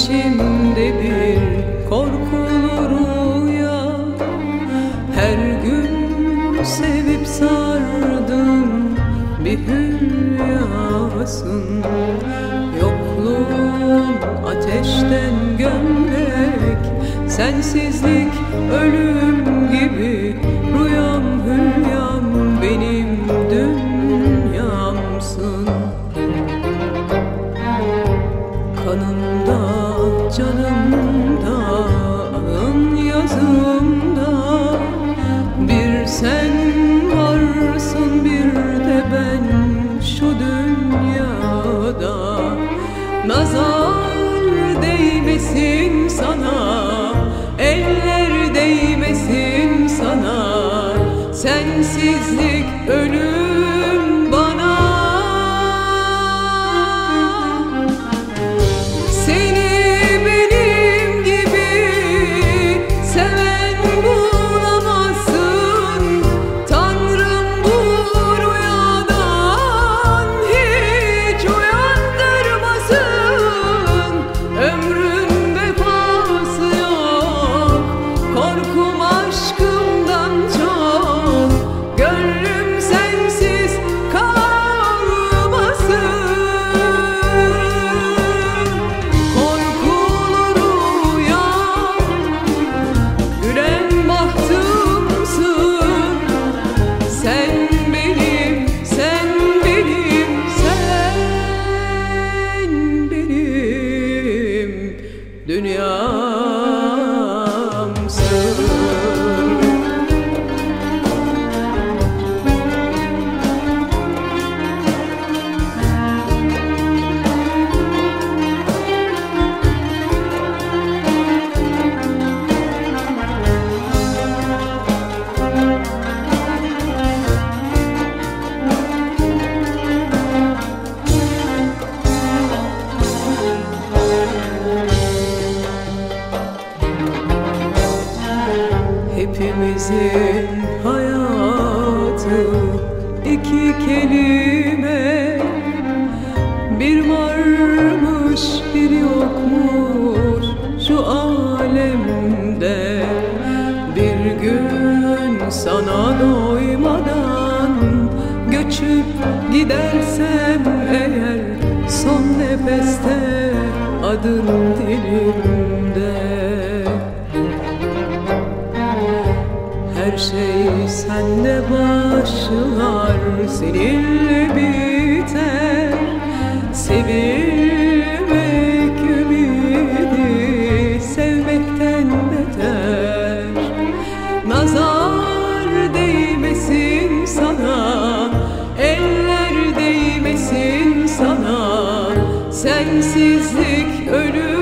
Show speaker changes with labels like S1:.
S1: içimde bir korkulu rüya. Her gün sevip sardım bir hülyasın. Yokluğun ateşten gömlek Sensizlik ölüm Nazar değmesin sana Eller değmesin sana. Sensiz dünya Bizim hayatı iki kelime Bir varmış bir yokmuş şu alemde. Bir gün sana doymadan göçüp gidersem eğer Son nefeste adın dilimde. Her şey sende başlar Seninle biter. Sevilmek ümidi Sevmekten beter. Nazar değmesin sana Eller değmesin sana. Sensizlik ölüm